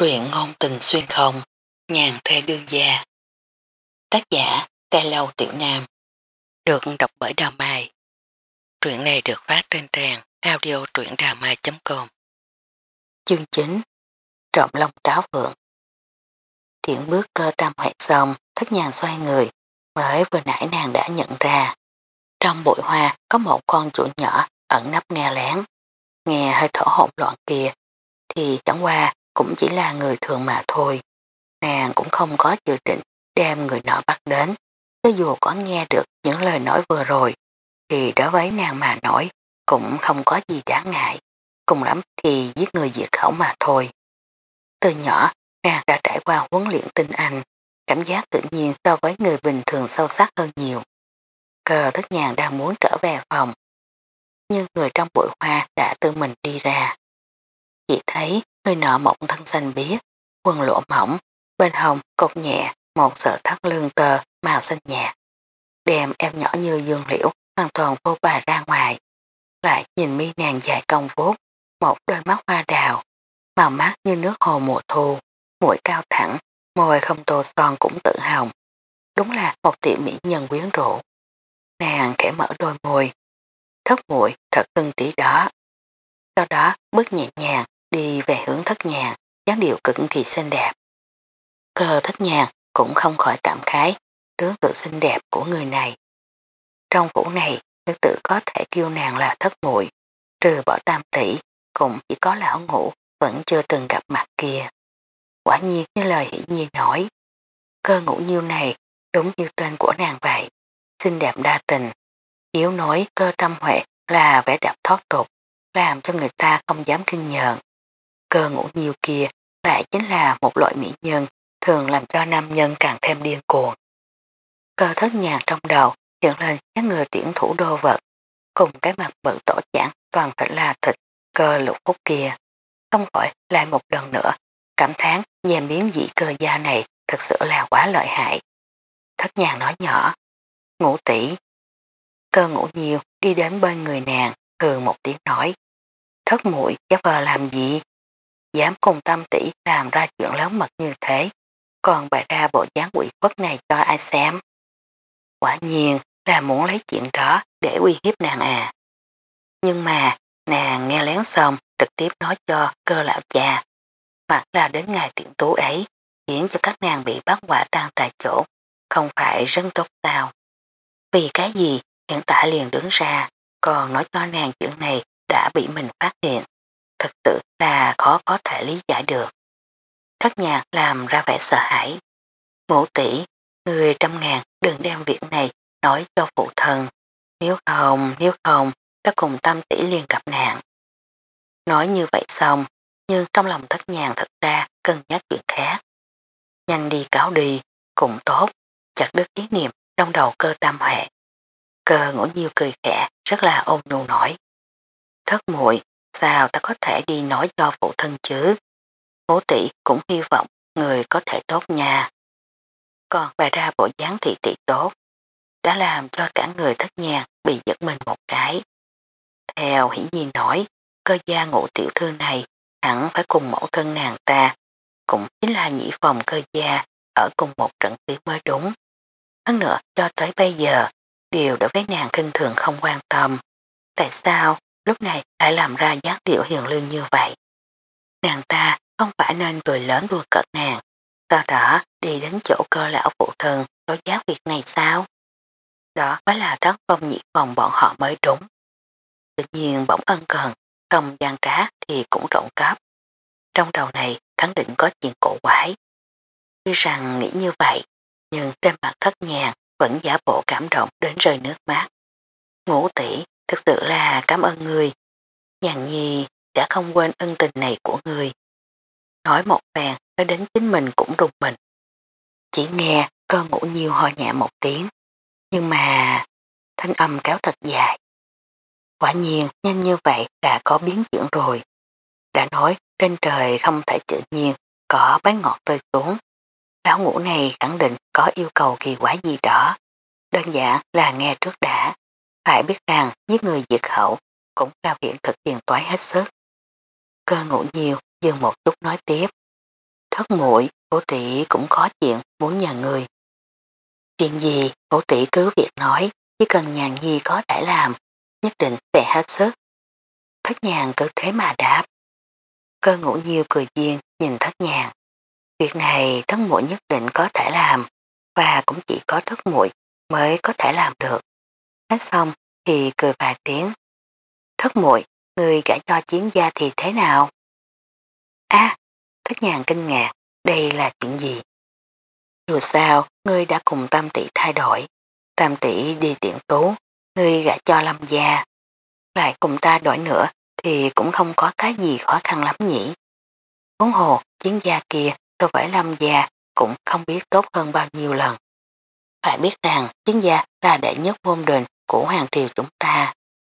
Truyện ngôn tình xuyên không, nhàn thê đương gia. Tác giả, Tê Lâu Tiểu Nam. Được đọc bởi Đào Mai. Truyện này được phát trên trang audio truyệnđàmai.com Chương 9 Trộm lông tráo vượng Tiện bước cơ tam hoại xong, thất nhàn xoay người, mới vừa nãy nàng đã nhận ra. Trong bụi hoa có một con chuỗi nhỏ ẩn nấp nghe lén. Nghe hơi thở hỗn loạn kia, thì chẳng qua cũng chỉ là người thường mà thôi. Nàng cũng không có dự định đem người nọ bắt đến, cho dù có nghe được những lời nói vừa rồi, thì đối với nàng mà nói cũng không có gì đáng ngại, cùng lắm thì giết người diệt khẩu mà thôi. Từ nhỏ, nàng đã trải qua huấn luyện tinh anh, cảm giác tự nhiên so với người bình thường sâu sắc hơn nhiều. Cờ thất nhàng đang muốn trở về phòng, nhưng người trong bụi hoa đã tự mình đi ra. Chỉ thấy người nọ mộng thân xanh biếc, quần lụa mỏng, bên hồng cột nhẹ một sợi thắt lưng tờ màu xanh nhạt. Đem em nhỏ như dương liễu hoàn toàn vô bà ra ngoài. Lại nhìn mi nàng dài cong vốt, một đôi mắt hoa đào, màu mắt như nước hồ mùa thu, mũi cao thẳng, môi không tô son cũng tự hào. Đúng là một tiểu mỹ nhân quyến rũ. Nàng khẽ mở đôi môi, thất mũi thật cưng trí đó. Sau đó bước nhẹ nhàng đi về hướng thất nhàng, dáng điệu cực kỳ xinh đẹp. Cơ thất nhàng cũng không khỏi cảm khái đứa tự xinh đẹp của người này. Trong vũ này, nữ tử có thể kêu nàng là thất muội trừ bỏ tam tỷ, cũng chỉ có lão ngủ vẫn chưa từng gặp mặt kia. Quả nhiên như lời hỷ nhi nói, cơ ngủ nhiêu này đúng như tên của nàng vậy, xinh đẹp đa tình. Yếu nói cơ tâm huệ là vẻ đẹp thoát tục, làm cho người ta không dám kinh nhợn. Cơ ngủ nhiều kia lại chính là một loại mỹ nhân thường làm cho nam nhân càng thêm điên cuồng. Cơ thất nhạc trong đầu hiện lên các người triển thủ đô vật, cùng cái mặt bự tổ chẳng toàn phải là thịt, cơ lục phúc kia. Không khỏi lại một lần nữa, cảm thán dèm biến dị cơ da này thật sự là quá lợi hại. Thất nhạc nói nhỏ, ngủ tỷ Cơ ngủ nhiều đi đến bên người nàng, hừ một tiếng nói. Thất muội giá vờ làm gì? Dám cùng tâm tỷ làm ra chuyện lớn mật như thế, còn bày ra bộ dáng quỷ khuất này cho ai xem. Quả nhiên là muốn lấy chuyện đó để uy hiếp nàng à. Nhưng mà nàng nghe lén xong trực tiếp nói cho cơ lão cha. Hoặc là đến ngày tiện tú ấy khiến cho các nàng bị bắt quả tan tại chỗ không phải rất tốt sao. Vì cái gì hiện tại liền đứng ra còn nói cho nàng chuyện này đã bị mình phát hiện. Thật tự là khó có thể lý giải được. Thất nhạc làm ra vẻ sợ hãi. Ngũ tỷ, người trăm ngàn đừng đem việc này nói cho phụ thân. Nếu không, nếu không, ta cùng tâm tỷ liền gặp nạn. Nói như vậy xong, nhưng trong lòng thất nhàng thật ra cân nhắc chuyện khác. Nhanh đi cáo đi, cũng tốt, chặt đứt ý niệm trong đầu cơ tam hệ. Cơ ngủ nhiêu cười khẽ, rất là ôn nhu nổi. Thất muội sao ta có thể đi nói cho phụ thân chứ? bố tỷ cũng hy vọng người có thể tốt nha. Còn bà ra bộ dáng thị tỷ tốt, đã làm cho cả người thất nhàng bị giật mình một cái. Theo hiển nhiên nói, cơ gia ngụ tiểu thư này hẳn phải cùng mẫu thân nàng ta, cũng chính là nhị phòng cơ gia ở cùng một trận tuyến mới đúng. Hơn nữa cho tới bây giờ, điều đối với nàng kinh thường không quan tâm. Tại sao lúc này lại làm ra dáng điệu hiền lương như vậy? Nàng ta không phải nên cười lớn đua cợt nàng, sau đó đi đến chỗ cơ lão phụ thân tố giác việc này sao? Đó mới là thất phong nhị phòng bọn họ mới đúng. Tự nhiên bỗng ân cần, không gian trá thì cũng rộng cấp. Trong đầu này khẳng định có chuyện cổ quái. Tuy rằng nghĩ như vậy, nhưng trên mặt thất nhàng vẫn giả bộ cảm động đến rơi nước mắt. Ngũ tỷ thực sự là cảm ơn người. Nhàn nhi đã không quên ân tình này của người. Nói một vàng, nói đến chính mình cũng rùng mình. Chỉ nghe con ngủ nhiều ho nhẹ một tiếng. Nhưng mà thanh âm kéo thật dài. Quả nhiên, nhanh như vậy đã có biến chuyển rồi. Đã nói trên trời không thể tự nhiên có bánh ngọt rơi xuống. Lão ngủ này khẳng định có yêu cầu kỳ quái gì đó. Đơn giản là nghe trước đã. Phải biết rằng giết người diệt khẩu cũng là viện thực hiện toái hết sức. Cơ ngủ nhiều dừng một chút nói tiếp. Thất muội ngũ tỷ cũng có chuyện muốn nhờ người. Chuyện gì ngũ tỷ cứ việc nói, chỉ cần nhàn nhi có thể làm, nhất định sẽ hết sức. Thất nhàn cứ thế mà đáp. Cơ ngủ nhiều cười duyên nhìn thất nhàn. Việc này thất muội nhất định có thể làm, và cũng chỉ có thất muội mới có thể làm được. Nói xong thì cười vài tiếng. Thất muội người gã cho chiến gia thì thế nào? a thất nhàn kinh ngạc, đây là chuyện gì? Dù sao, ngươi đã cùng tam tỷ thay đổi. Tam tỷ đi tiện tú, ngươi gã cho lâm gia. Lại cùng ta đổi nữa thì cũng không có cái gì khó khăn lắm nhỉ. Vốn hồ, chiến gia kia tôi phải lâm gia cũng không biết tốt hơn bao nhiêu lần. Phải biết rằng chiến gia là đệ nhất môn đình của hoàng triều chúng ta,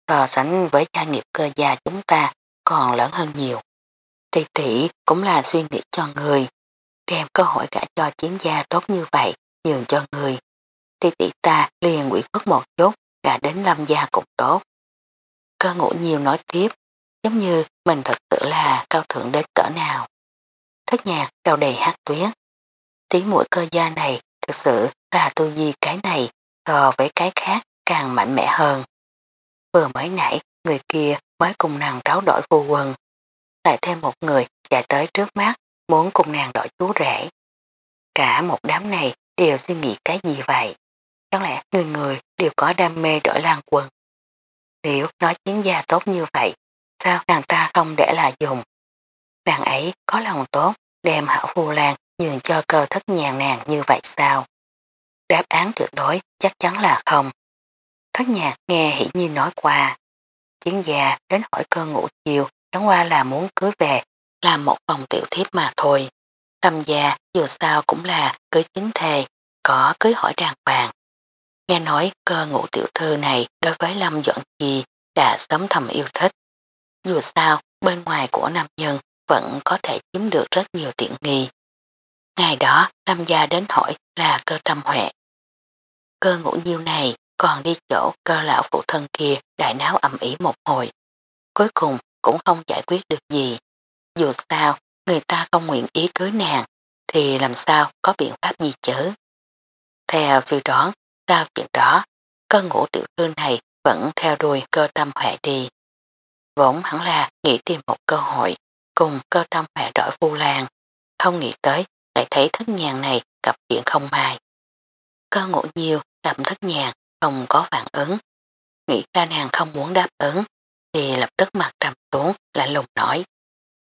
so sánh với gia nghiệp cơ gia chúng ta còn lớn hơn nhiều. Tỷ tỷ cũng là suy nghĩ cho người, đem cơ hội cả cho chiến gia tốt như vậy, nhường cho người. Tỷ tỷ ta liền quỷ khuất một chút, gà đến lâm gia cũng tốt. Cơ ngủ nhiều nói tiếp, giống như mình thật sự là cao thượng đến cỡ nào. Thất nhạc đầu đầy hát tuyết. Tiếng mũi cơ gia này thực sự là tư duy cái này so với cái khác càng mạnh mẽ hơn. Vừa mới nãy người kia mới cùng nàng tráo đổi phu quân. Lại thêm một người chạy tới trước mắt muốn cùng nàng đổi chú rể. Cả một đám này đều suy nghĩ cái gì vậy? Chẳng lẽ người người đều có đam mê đổi lan quân? Nếu nói chiến gia tốt như vậy, sao nàng ta không để là dùng? Nàng ấy có lòng tốt, đem hảo phu lan nhường cho cơ thất nhàn nàng như vậy sao? Đáp án tuyệt đối chắc chắn là không. Thất nhạc nghe hỷ nhiên nói qua. Chiến gia đến hỏi cơ ngủ chiều chẳng qua là muốn cưới về làm một phòng tiểu thiếp mà thôi. Lâm gia dù sao cũng là cưới chính thề, có cưới hỏi đàng hoàng. Nghe nói cơ ngũ tiểu thư này đối với Lâm Duẩn Chi đã sớm thầm yêu thích. Dù sao, bên ngoài của nam nhân vẫn có thể chiếm được rất nhiều tiện nghi. Ngày đó, Lâm gia đến hỏi là cơ tâm huệ. Cơ ngũ nhiêu này còn đi chỗ cơ lão phụ thân kia đại náo ẩm ý một hồi. Cuối cùng cũng không giải quyết được gì. Dù sao, người ta không nguyện ý cưới nàng, thì làm sao có biện pháp gì chứ? Theo suy đoán, sau chuyện đó, cơ ngũ tiểu thư này vẫn theo đuôi cơ tâm hệ đi. Vốn hẳn là nghĩ tìm một cơ hội cùng cơ tâm hệ đổi phu làng, không nghĩ tới lại thấy thất nhàng này gặp chuyện không may. Cơ ngũ nhiều gặp thất nhàng không có phản ứng. Nghĩ ra nàng không muốn đáp ứng thì lập tức mặt trầm xuống lạnh lùng nói.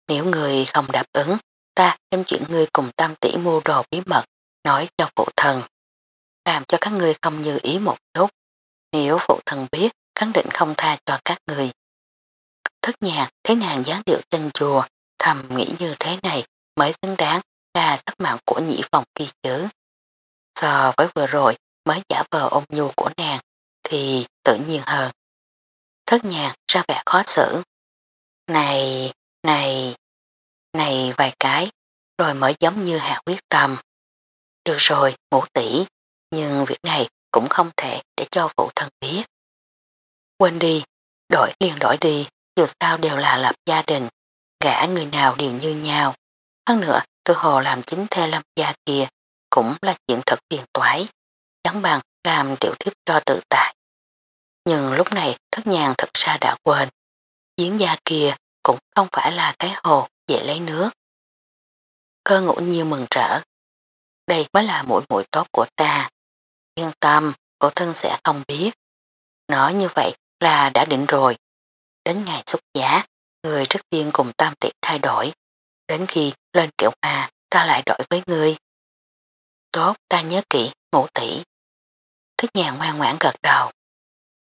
Nếu người không đáp ứng, ta đem chuyện ngươi cùng tam tỷ mua đồ bí mật, nói cho phụ thần. Làm cho các ngươi không như ý một chút. Nếu phụ thần biết, khẳng định không tha cho các người. Thất nhạc thấy nàng gián điệu trên chùa, thầm nghĩ như thế này mới xứng đáng là sắc mạng của nhị phòng kia chứ. So với vừa rồi mới giả vờ ôm nhu của nàng thì tự nhiên hơn. Thất nhạc ra vẻ khó xử. Này, này, này vài cái, rồi mới giống như hạ quyết tâm. Được rồi, ngũ tỷ, nhưng việc này cũng không thể để cho phụ thân biết. Quên đi, đổi liền đổi đi, dù sao đều là lập gia đình, gã người nào đều như nhau. Hơn nữa, tư hồ làm chính thê lâm gia kia cũng là chuyện thật phiền toái, chẳng bằng làm tiểu thiếp cho tự tại. Nhưng lúc này thất nhàn thật ra đã quên, giếng gia kia cũng không phải là cái hồ dễ lấy nước. Cơ ngủ như mừng rỡ. Đây mới là mũi mũi tốt của ta. Yên tâm, cổ thân sẽ không biết. Nói như vậy là đã định rồi. Đến ngày xuất giá, người trước tiên cùng tam tỷ thay đổi. Đến khi lên kiểu A, ta lại đổi với người Tốt, ta nhớ kỹ, ngủ tỷ. Thích nhàn ngoan ngoãn gật đầu.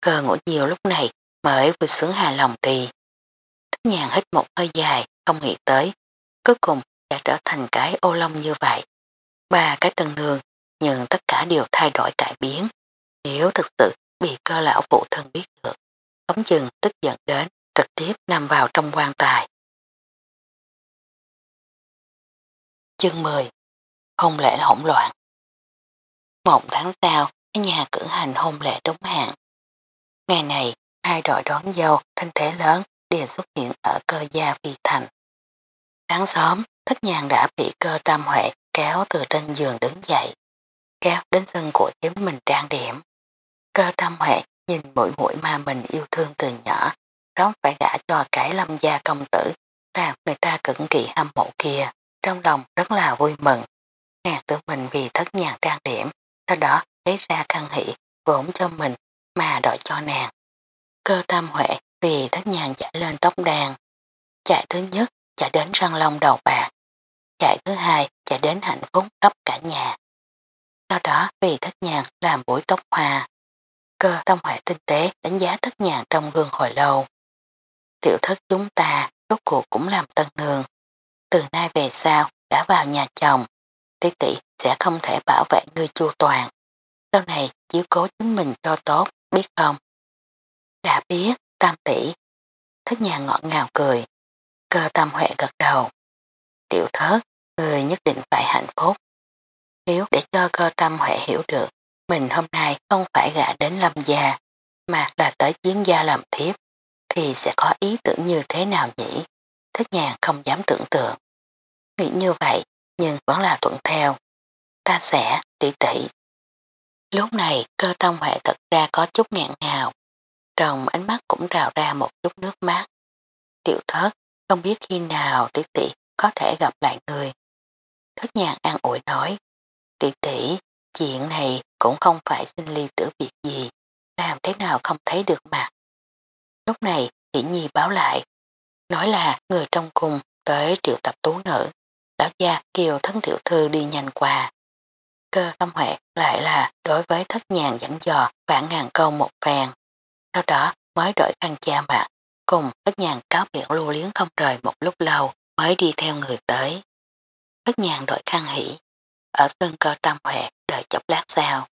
Cơ ngủ nhiều lúc này mới vừa sướng hài lòng đi. Thích nhàn hít một hơi dài, không nghĩ tới. Cuối cùng đã trở thành cái ô lông như vậy. Ba cái tân nương, nhưng tất cả đều thay đổi cải biến. Nếu thực sự bị cơ lão phụ thân biết được, ống chừng tức giận đến, trực tiếp nằm vào trong quan tài. Chương 10 không lẽ hỗn loạn Một tháng sau, nhà cử hành hôn lễ đúng hạn. Ngày này, hai đội đón dâu thanh thế lớn đều xuất hiện ở cơ gia phi thành. Sáng sớm, Thất nhàng đã bị cơ tam huệ kéo từ trên giường đứng dậy, kéo đến sân của chính mình trang điểm. Cơ tam huệ nhìn mũi mũi mà mình yêu thương từ nhỏ, đó phải gả cho cái lâm gia công tử, làm người ta cực kỳ hâm mộ kia, trong lòng rất là vui mừng. Nàng tự mình vì thất nhàng trang điểm, sau đó lấy ra khăn hỷ vốn cho mình mà đổi cho nàng. Cơ tam huệ vì thất nhàng chạy lên tóc đàn. Chạy thứ nhất chạy đến răng long đầu bạc. Chạy thứ hai chạy đến hạnh phúc ấp cả nhà. Sau đó vì thất nhàng làm buổi tóc hoa. Cơ tam huệ tinh tế đánh giá thất nhàng trong gương hồi lâu. Tiểu thất chúng ta rốt cuộc cũng làm tân nương. Từ nay về sau đã vào nhà chồng. Tỷ tỷ sẽ không thể bảo vệ ngươi chu toàn. Sau này chiếu cố chính mình cho tốt, biết không? Đã biết, tam tỷ. Thất nhà ngọt ngào cười. Cơ tâm huệ gật đầu. Tiểu thất, người nhất định phải hạnh phúc. Nếu để cho cơ tâm huệ hiểu được, mình hôm nay không phải gã đến lâm gia, mà là tới chiến gia làm thiếp, thì sẽ có ý tưởng như thế nào nhỉ? Thất nhàng không dám tưởng tượng. Nghĩ như vậy, nhưng vẫn là thuận theo. Ta sẽ, tỷ tỷ. Lúc này cơ tông huệ thật ra có chút ngạn ngào. Trong ánh mắt cũng rào ra một chút nước mắt. Tiểu thất, không biết khi nào tỷ tỷ có thể gặp lại người. Thất nhàng an ủi nói. Tỷ tỷ, chuyện này cũng không phải sinh ly tử biệt gì. Làm thế nào không thấy được mặt. Lúc này, tỷ Nhi báo lại. Nói là người trong cùng tới triệu tập tú nữ. Lão gia kêu thân tiểu thư đi nhanh qua. Cơ tâm huệ lại là đối với thất nhàng dẫn dò vạn ngàn câu một vàng. Sau đó mới đổi khăn cha mặt, cùng thất nhàng cáo biệt lưu liếng không rời một lúc lâu mới đi theo người tới. Thất nhàng đổi khăn hỉ, ở sân cơ tâm huệ đợi chốc lát sau.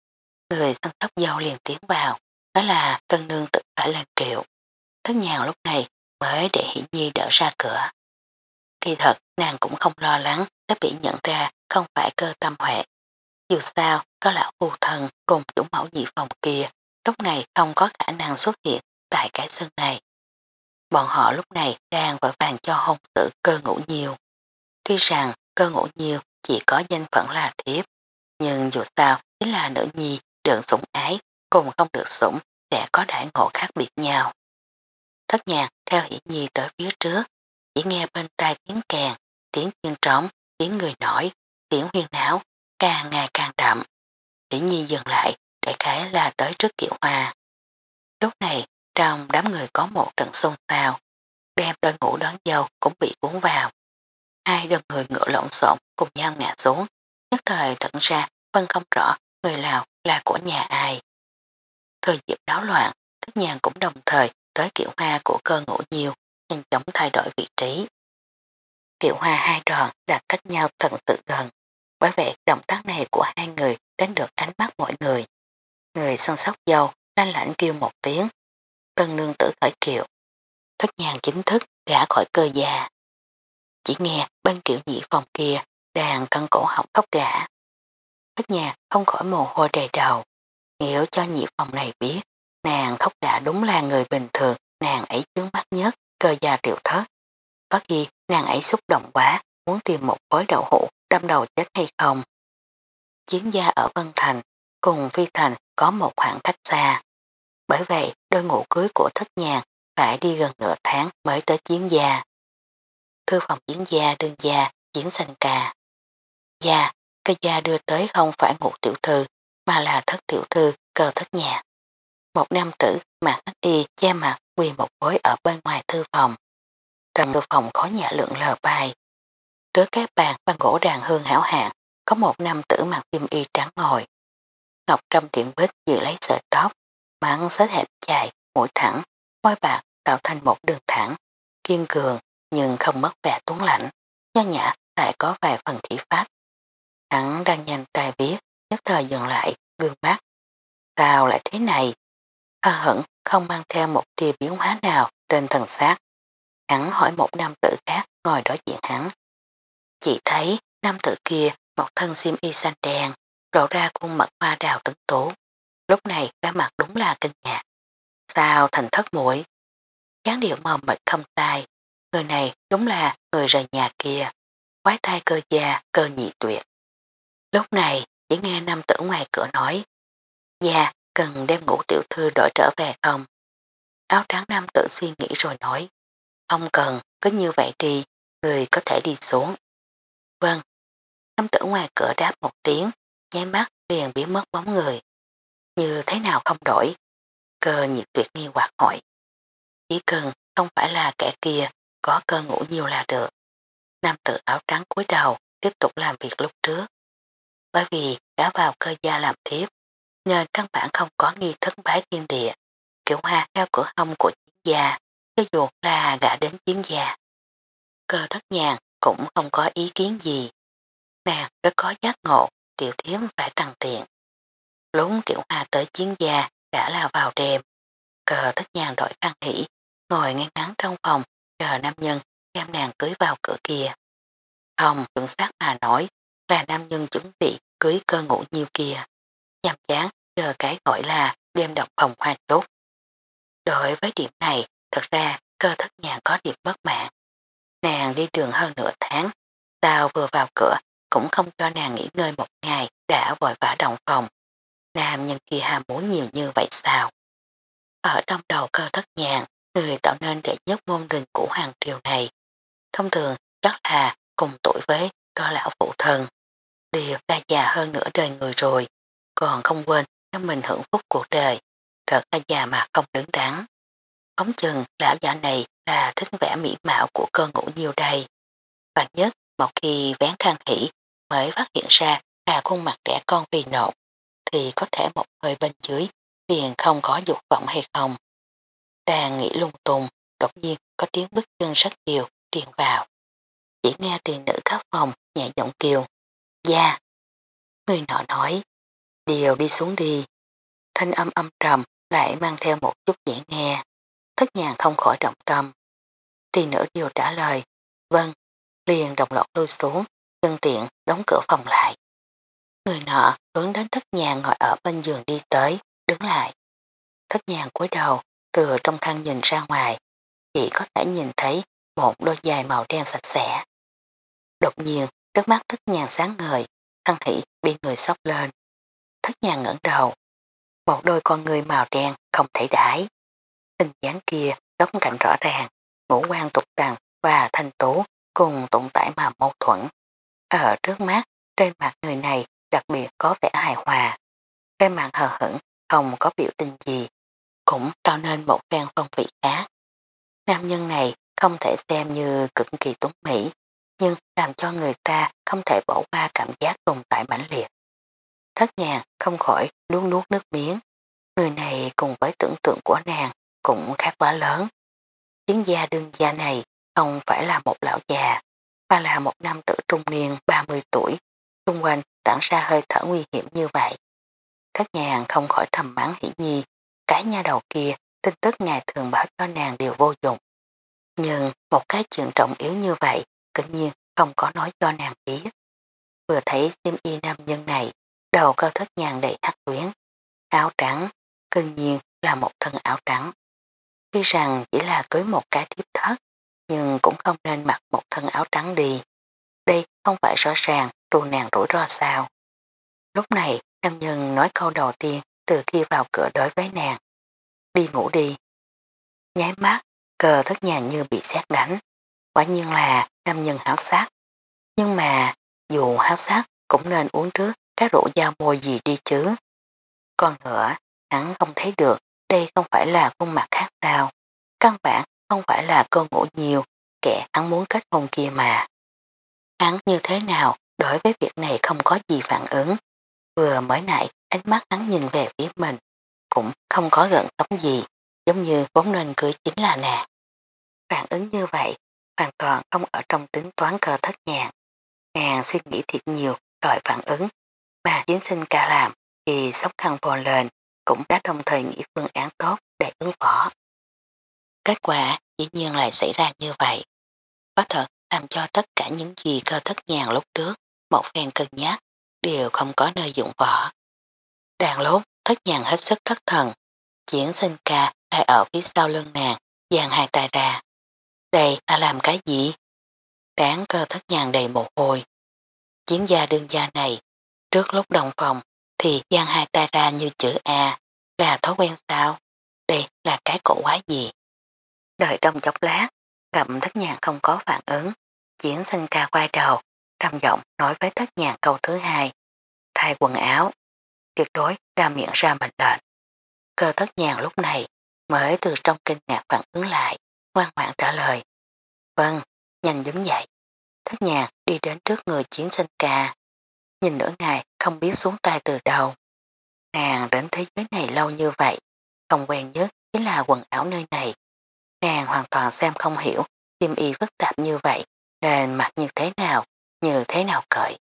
Người sân tóc dâu liền tiến vào, đó là tân nương tự phải lên kiệu. Thất nhàng lúc này mới để hỉ nhi đỡ ra cửa. Kỳ thật nàng cũng không lo lắng sẽ bị nhận ra không phải cơ tâm huệ dù sao, có lão phù thần cùng chủ mẫu dị phòng kia, lúc này không có khả năng xuất hiện tại cái sân này. Bọn họ lúc này đang vội vàng cho hôn tử cơ ngủ nhiều. Tuy rằng cơ ngủ nhiều chỉ có danh phận là thiếp, nhưng dù sao chính là nữ nhi được sủng ái cùng không được sủng sẽ có đại ngộ khác biệt nhau. Thất nhạc theo hỷ nhi tới phía trước, chỉ nghe bên tai tiếng kèn, tiếng chiên trống, tiếng người nổi, tiếng huyên não càng ngày càng đậm. Lý nhi dừng lại, đại khái là tới trước kiệu hoa. Lúc này, trong đám người có một trận xôn xao, đem đôi ngũ đón dâu cũng bị cuốn vào. Hai đơn người ngựa lộn xộn cùng nhau ngã xuống, nhất thời thận ra phân không rõ người nào là của nhà ai. Thời dịp đáo loạn, thức nhàn cũng đồng thời tới kiệu hoa của cơ ngũ nhiều, nhanh chóng thay đổi vị trí. Kiệu hoa hai đoàn đặt cách nhau thật sự gần, bởi vậy động tác này của hai người đến được ánh mắt mọi người. Người sân sóc dâu lanh lạnh kêu một tiếng. Tân nương tử khởi kiệu. Thất nhàng chính thức gã khỏi cơ già. Chỉ nghe bên kiểu nhị phòng kia đàn cân cổ họng khóc gã. Thất nhà không khỏi mồ hôi đầy đầu. Hiểu cho nhị phòng này biết, nàng khóc gã đúng là người bình thường, nàng ấy chướng mắt nhất, cơ gia tiểu thất. Có khi nàng ấy xúc động quá, muốn tìm một gói đậu hũ đâm đầu chết hay không. Chiến gia ở Vân Thành cùng Phi Thành có một khoảng cách xa. Bởi vậy đôi ngủ cưới của thất nhàn phải đi gần nửa tháng mới tới chiến gia. Thư phòng chiến gia đương gia chiến sanh ca. Gia, dạ, cái gia đưa tới không phải ngủ tiểu thư mà là thất tiểu thư cờ thất nhà. Một nam tử mặc hắc y che mặt quỳ một gối ở bên ngoài thư phòng. Trong thư phòng có nhã lượng lờ bài. Trước cái bàn bằng gỗ đàn hương hảo hạng, có một nam tử mặc tim y trắng ngồi. Ngọc Trâm tiện bích giữ lấy sợi tóc, mặn xếp hẹp dài, mũi thẳng, môi bạc tạo thành một đường thẳng, kiên cường nhưng không mất vẻ tuấn lãnh, nho nhã lại có vài phần khí phát. Hắn đang nhanh tay viết, nhất thời dừng lại, gương mắt. Sao lại thế này? Hờ hững không mang theo một tia biến hóa nào trên thần xác. Hắn hỏi một nam tử khác ngồi đối diện hắn. Chỉ thấy nam tử kia một thân xiêm y xanh đen, lộ ra khuôn mặt hoa đào tấn tố. Lúc này vẻ mặt đúng là kinh ngạc. Sao thành thất mũi? dáng điệu mờ mịt không tai. Người này đúng là người rời nhà kia. quái thai cơ gia, cơ nhị tuyệt. Lúc này, chỉ nghe nam tử ngoài cửa nói, Già, cần đem ngũ tiểu thư đổi trở về không? Áo trắng nam tử suy nghĩ rồi nói, không cần, cứ như vậy đi, người có thể đi xuống. Vâng, nam tử ngoài cửa đáp một tiếng, nháy mắt liền biến mất bóng người. Như thế nào không đổi? Cơ nhiệt tuyệt nghi hoạt hỏi. Chỉ cần không phải là kẻ kia có cơ ngủ nhiều là được. Nam tử áo trắng cúi đầu tiếp tục làm việc lúc trước. Bởi vì đã vào cơ gia làm thiếp, nên căn bản không có nghi thức bái thiên địa, kiểu hoa theo cửa hông của chiến gia, cho dù là gã đến chiến gia. Cơ thất nhàn cũng không có ý kiến gì. Nàng rất có giác ngộ, tiểu thiếm phải tăng tiền. Lúc kiểu hoa tới chiến gia đã là vào đêm. Cờ thất nhàn đổi khăn hỉ, ngồi ngay ngắn trong phòng, chờ nam nhân đem nàng cưới vào cửa kia. Không, tưởng xác mà nói là nam nhân chuẩn bị cưới cơ ngủ nhiều kia. Nhằm chán chờ cái gọi là đêm độc phòng hoa chốt. Đối với điểm này, thật ra cơ thất nhàn có điểm bất mạng. Nàng đi đường hơn nửa tháng, tao vừa vào cửa cũng không cho nàng nghỉ ngơi một ngày đã vội vã đồng phòng. Nam nhân kia ham muốn nhiều như vậy sao? Ở trong đầu cơ thất nhàn, người tạo nên đệ nhất môn đình của hoàng triều này. Thông thường chắc là cùng tuổi với cơ lão phụ thân. Đều đã già hơn nửa đời người rồi, còn không quên cho mình hưởng phúc cuộc đời. Thật là già mà không đứng đắn. không chừng lão giả này là thích vẻ mỹ mạo của cơ ngủ nhiều đầy. Và nhất, một khi vén khăn hỉ mới phát hiện ra là khuôn mặt trẻ con vì nộp, thì có thể một hơi bên dưới liền không có dục vọng hay không. Đang nghĩ lung tung, đột nhiên có tiếng bước chân rất nhiều truyền vào. Chỉ nghe tiền nữ khắp phòng nhẹ giọng kêu Gia! Người nọ nói, điều đi xuống đi. Thanh âm âm trầm lại mang theo một chút dễ nghe. Thất nhàng không khỏi động tâm. Tiền nữ điều trả lời, vâng, liền đồng loạt lui xuống, chân tiện đóng cửa phòng lại. Người nọ hướng đến thất nhàng ngồi ở bên giường đi tới, đứng lại. Thất nhàng cúi đầu, từ trong khăn nhìn ra ngoài, chỉ có thể nhìn thấy một đôi giày màu đen sạch sẽ. Đột nhiên, đất mắt thất nhàng sáng ngời, thăng hỷ bị người sóc lên. Thất nhàng ngẩng đầu, một đôi con người màu đen không thể đái. Hình dáng kia đóng cạnh rõ ràng, ngũ quan tục tàn và thanh tố cùng tụng tải mà mâu thuẫn. Ở trước mắt, trên mặt người này đặc biệt có vẻ hài hòa. Cái mặt hờ hững không có biểu tình gì, cũng tạo nên một phen phong vị khác. Nam nhân này không thể xem như cực kỳ túng mỹ, nhưng làm cho người ta không thể bỏ qua cảm giác tồn tại mãnh liệt. Thất nhàng không khỏi nuốt nuốt nước miếng. Người này cùng với tưởng tượng của nàng cũng khác quá lớn. Chiến gia đương gia này không phải là một lão già, mà là một nam tử trung niên 30 tuổi, xung quanh tản ra hơi thở nguy hiểm như vậy. Thất nhàn không khỏi thầm mắng hỉ nhi, cái nha đầu kia, tin tức ngài thường báo cho nàng đều vô dụng. Nhưng một cái chuyện trọng yếu như vậy, tự nhiên không có nói cho nàng biết. Vừa thấy sim y nam nhân này, đầu cơ thất nhàn đầy hắc tuyến, áo trắng, cân nhiên là một thân áo trắng. Tuy rằng chỉ là cưới một cái thiếp thất, nhưng cũng không nên mặc một thân áo trắng đi. Đây không phải rõ ràng trù nàng rủi ro sao. Lúc này, nam nhân nói câu đầu tiên từ khi vào cửa đối với nàng. Đi ngủ đi. Nháy mắt, cờ thất nhàng như bị xét đánh. Quả nhiên là nam nhân háo sát. Nhưng mà, dù háo sát cũng nên uống trước cái rượu da môi gì đi chứ. Còn nữa, hắn không thấy được đây không phải là khuôn mặt khác sao. Căn bản không phải là cô ngủ nhiều, kẻ hắn muốn kết hôn kia mà. Hắn như thế nào đối với việc này không có gì phản ứng. Vừa mới nãy ánh mắt hắn nhìn về phía mình, cũng không có gần tống gì, giống như vốn nên cưới chính là nàng. Phản ứng như vậy, hoàn toàn không ở trong tính toán cơ thất nhàn. Nàng suy nghĩ thiệt nhiều đòi phản ứng, mà chiến sinh ca làm thì sóc khăn vò lên cũng đã đồng thời nghĩ phương án tốt để ứng phó. Kết quả dĩ nhiên lại xảy ra như vậy. Quá thật làm cho tất cả những gì cơ thất nhàn lúc trước, một phen cân nhắc, đều không có nơi dụng võ. Đàn lúc thất nhàn hết sức thất thần, chiến sinh ca lại ở phía sau lưng nàng, dàn hai tay ra. Đây là làm cái gì? đáng cơ thất nhàng đầy mồ hôi. Chiến gia đương gia này, trước lúc đồng phòng thì giang hai tay ra như chữ A, là thói quen sao? Đây là cái cổ quá gì? Đợi trong chốc lát, cầm thất nhàng không có phản ứng, chiến sinh ca quay đầu, trầm giọng nói với thất nhàng câu thứ hai. Thay quần áo, tuyệt đối ra miệng ra mệnh lệnh. Cơ thất nhàng lúc này mới từ trong kinh ngạc phản ứng lại, ngoan ngoãn trả lời. Vâng, nhanh đứng dậy. Thất nhàng đi đến trước người chiến sinh ca. Nhìn nửa ngày không biết xuống tay từ đâu. Nàng đến thế giới này lâu như vậy, không quen nhất chính là quần áo nơi này. Nàng hoàn toàn xem không hiểu tim y phức tạp như vậy nên mặc như thế nào, như thế nào cởi.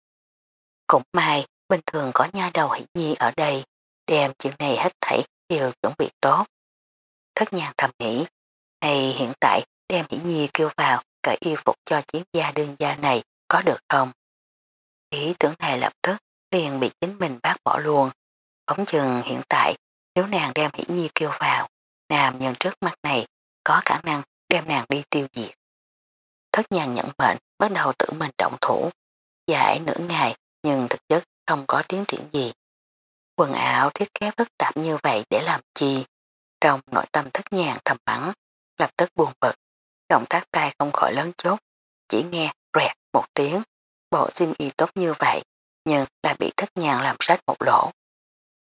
Cũng may, bình thường có nha đầu hỷ nhi ở đây, đem chuyện này hết thảy đều chuẩn bị tốt. Thất nhàng thầm nghĩ, hay hiện tại đem hỷ nhi kêu vào cởi y phục cho chiến gia đương gia này có được không? Ý tưởng này lập tức liền bị chính mình bác bỏ luôn. Bóng chừng hiện tại nếu nàng đem hỷ nhi kêu vào, nam nhân trước mắt này có khả năng đem nàng đi tiêu diệt. Thất nhàng nhận bệnh bắt đầu tự mình trọng thủ, giải nửa ngày nhưng thực chất không có tiến triển gì. Quần áo thiết kế phức tạp như vậy để làm chi? Trong nội tâm thất nhàng thầm bắn, lập tức buồn bực, động tác tay không khỏi lớn chốt, chỉ nghe rẹt một tiếng, bộ sim y tốt như vậy, nhưng lại bị thất nhàng làm rách một lỗ.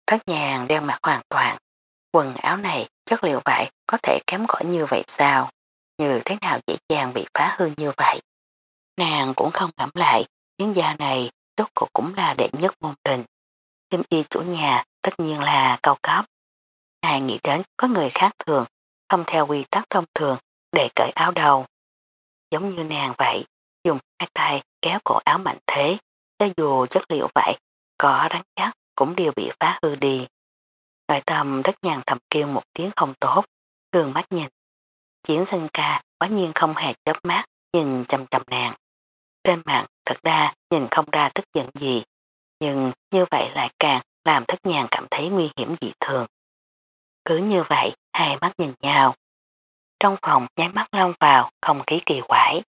Thất nhàng đeo mặt hoàn toàn, quần áo này chất liệu vải có thể kém cỏi như vậy sao? Như thế nào dễ dàng bị phá hư như vậy? Nàng cũng không cảm lại, chiến gia này rốt cuộc cũng là đệ nhất môn đình. Thêm y chủ nhà tất nhiên là cao cấp. Ai nghĩ đến có người khác thường, không theo quy tắc thông thường để cởi áo đầu. Giống như nàng vậy, dùng hai tay kéo cổ áo mạnh thế, cho dù chất liệu vậy có rắn chắc cũng đều bị phá hư đi. Nội tâm thất nhàn thầm kêu một tiếng không tốt, cường mắt nhìn. Chiến sân ca quá nhiên không hề chớp mắt nhìn chầm chầm nàng. Trên mặt thật ra nhìn không ra tức giận gì, nhưng như vậy lại càng làm thất nhàn cảm thấy nguy hiểm dị thường. Cứ như vậy, hai mắt nhìn nhau. Trong phòng nháy mắt long vào, không khí kỳ quái.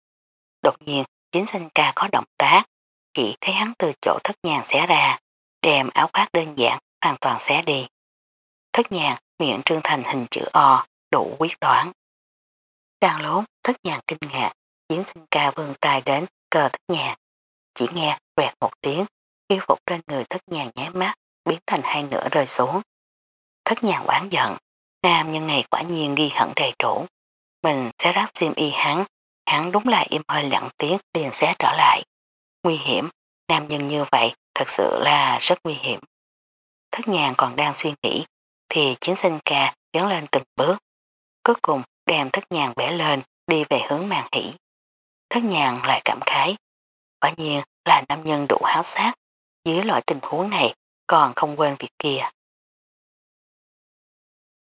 Đột nhiên, chính sinh ca có động tác, chỉ thấy hắn từ chỗ thất nhàn xé ra, đem áo khoác đơn giản hoàn toàn xé đi. Thất nhàn miệng trương thành hình chữ O, đủ quyết đoán. Đang lốn, thất nhàn kinh ngạc, diễn sinh ca vươn tay đến cờ thất nhàn. Chỉ nghe quẹt một tiếng, y phục trên người thất nhàn nháy mắt, biến thành hai nửa rơi xuống. Thất nhàn oán giận, nam nhân này quả nhiên ghi hận đầy đủ. Mình sẽ rác xiêm y hắn, hắn đúng là im hơi lặng tiếng liền xé trở lại. Nguy hiểm, nam nhân như vậy thật sự là rất nguy hiểm. Thất nhàn còn đang suy nghĩ, thì chiến sinh ca tiến lên từng bước. Cuối cùng đem thất nhàn bẻ lên, đi về hướng màn hỷ. Thất nhàn lại cảm khái. Quả nhiên là nam nhân đủ háo sát, dưới loại tình huống này còn không quên việc kia.